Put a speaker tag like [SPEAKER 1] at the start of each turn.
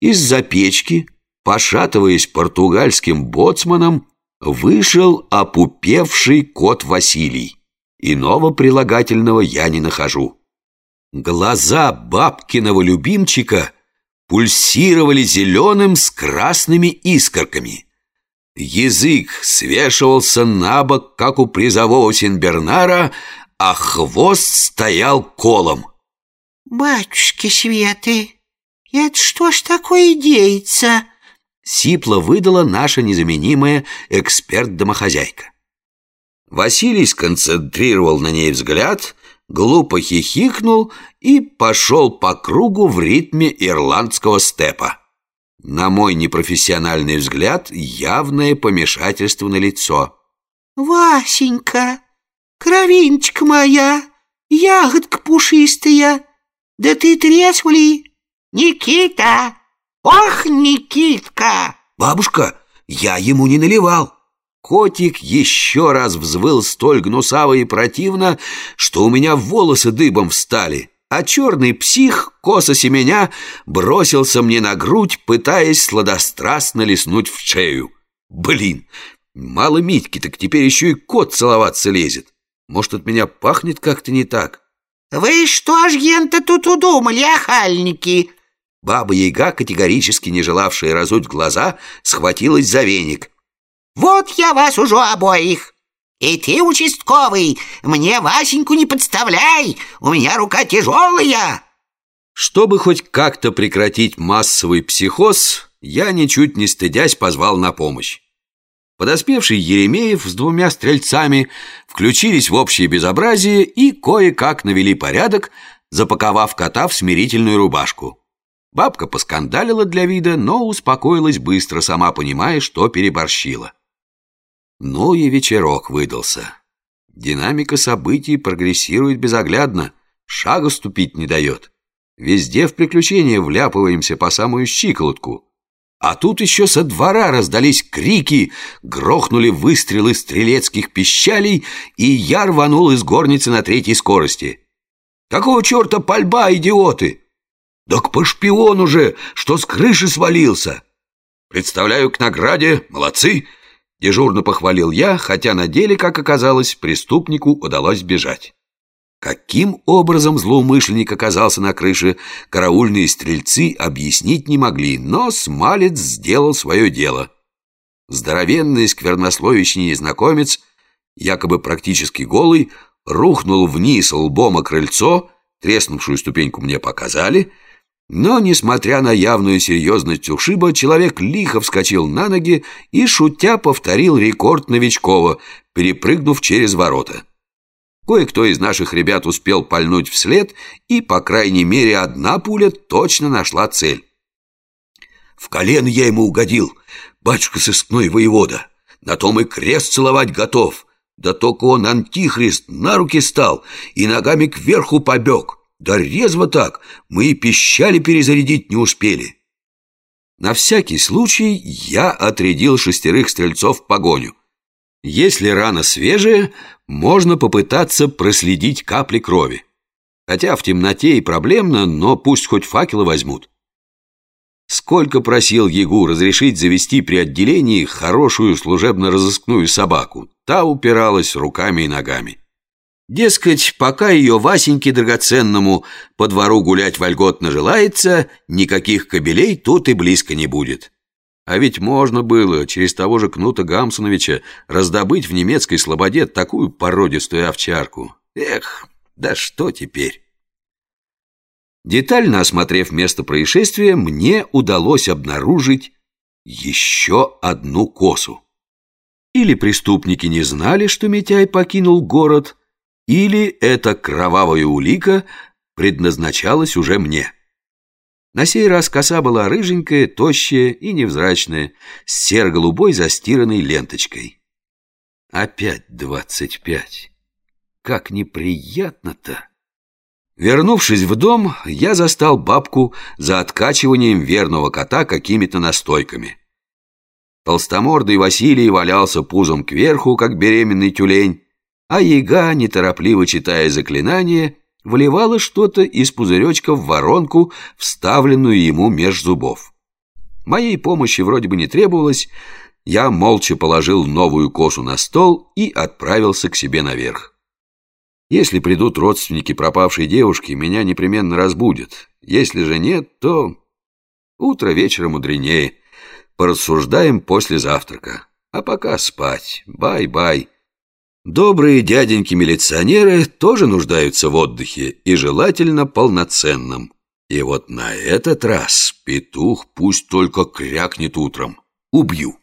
[SPEAKER 1] из-за печки, пошатываясь португальским боцманом, вышел опупевший кот Василий. Иного прилагательного я не нахожу. Глаза бабкиного любимчика пульсировали зеленым с красными искорками. Язык свешивался на бок, как у призового Синбернара, а хвост стоял колом.
[SPEAKER 2] «Батюшки Светы, это что ж такое деется?»
[SPEAKER 1] Сипло выдала наша незаменимая эксперт-домохозяйка. Василий сконцентрировал на ней взгляд, глупо хихикнул и пошел по кругу в ритме ирландского степа. На мой непрофессиональный взгляд явное помешательство на лицо.
[SPEAKER 2] «Васенька, кровиночка моя, ягодка пушистая, да ты трезвли!» «Никита! Ох, Никитка!»
[SPEAKER 1] «Бабушка, я ему не наливал!» Котик еще раз взвыл столь гнусаво и противно, что у меня волосы дыбом встали, а черный псих, косо семеня, бросился мне на грудь, пытаясь сладострастно лиснуть в шею. Блин, мало Митьки, так теперь еще и кот целоваться лезет. Может, от меня пахнет как-то не так?
[SPEAKER 2] «Вы что ж, ента, тут удумали, охальники?»
[SPEAKER 1] Баба-яга, категорически не желавшая разуть глаза, схватилась за веник.
[SPEAKER 2] «Вот я вас уже обоих! И ты, участковый, мне Васеньку не подставляй! У меня рука тяжелая!»
[SPEAKER 1] Чтобы хоть как-то прекратить массовый психоз, я, ничуть не стыдясь, позвал на помощь. Подоспевший Еремеев с двумя стрельцами включились в общее безобразие и кое-как навели порядок, запаковав кота в смирительную рубашку. Бабка поскандалила для вида, но успокоилась быстро, сама понимая, что переборщила. Ну и вечерок выдался. Динамика событий прогрессирует безоглядно, шага ступить не дает. Везде в приключения вляпываемся по самую щиколотку. А тут еще со двора раздались крики, грохнули выстрелы стрелецких пищалей, и я рванул из горницы на третьей скорости. «Какого черта пальба, идиоты?» «Так по шпиону же, что с крыши свалился!» «Представляю к награде, молодцы!» Дежурно похвалил я, хотя на деле, как оказалось, преступнику удалось бежать. Каким образом злоумышленник оказался на крыше, караульные стрельцы объяснить не могли, но Смалец сделал свое дело. Здоровенный сквернословящий незнакомец, якобы практически голый, рухнул вниз лбом о крыльцо, треснувшую ступеньку мне показали — но, несмотря на явную серьезность ушиба, человек лихо вскочил на ноги и, шутя, повторил рекорд Новичкова, перепрыгнув через ворота. Кое-кто из наших ребят успел пальнуть вслед, и, по крайней мере, одна пуля точно нашла цель. В колено я ему угодил, батюшка сыскной воевода. На том и крест целовать готов. Да только он, антихрист, на руки стал и ногами кверху побег. Да резво так, мы и пищали перезарядить не успели. На всякий случай я отрядил шестерых стрельцов в погоню. Если рана свежая, можно попытаться проследить капли крови. Хотя в темноте и проблемно, но пусть хоть факелы возьмут. Сколько просил Егу разрешить завести при отделении хорошую служебно-розыскную собаку, та упиралась руками и ногами. Дескать, пока ее Васеньке драгоценному по двору гулять вольготно желается, никаких кобелей тут и близко не будет. А ведь можно было через того же Кнута Гамсоновича раздобыть в немецкой слободе такую породистую овчарку. Эх, да что теперь? Детально осмотрев место происшествия, мне удалось обнаружить еще одну косу. Или преступники не знали, что Митяй покинул город, или эта кровавая улика предназначалась уже мне. На сей раз коса была рыженькая, тощая и невзрачная, с серо-голубой застиранной ленточкой. Опять двадцать пять. Как неприятно-то! Вернувшись в дом, я застал бабку за откачиванием верного кота какими-то настойками. Толстомордый Василий валялся пузом кверху, как беременный тюлень, а яга, неторопливо читая заклинание, вливала что-то из пузыречка в воронку, вставленную ему меж зубов. Моей помощи вроде бы не требовалось. Я молча положил новую косу на стол и отправился к себе наверх. Если придут родственники пропавшей девушки, меня непременно разбудят. Если же нет, то утро вечера мудренее. Порассуждаем после завтрака. А пока спать. Бай-бай. Добрые дяденьки-милиционеры тоже нуждаются в отдыхе и желательно полноценном. И вот на этот раз петух пусть только крякнет утром. Убью.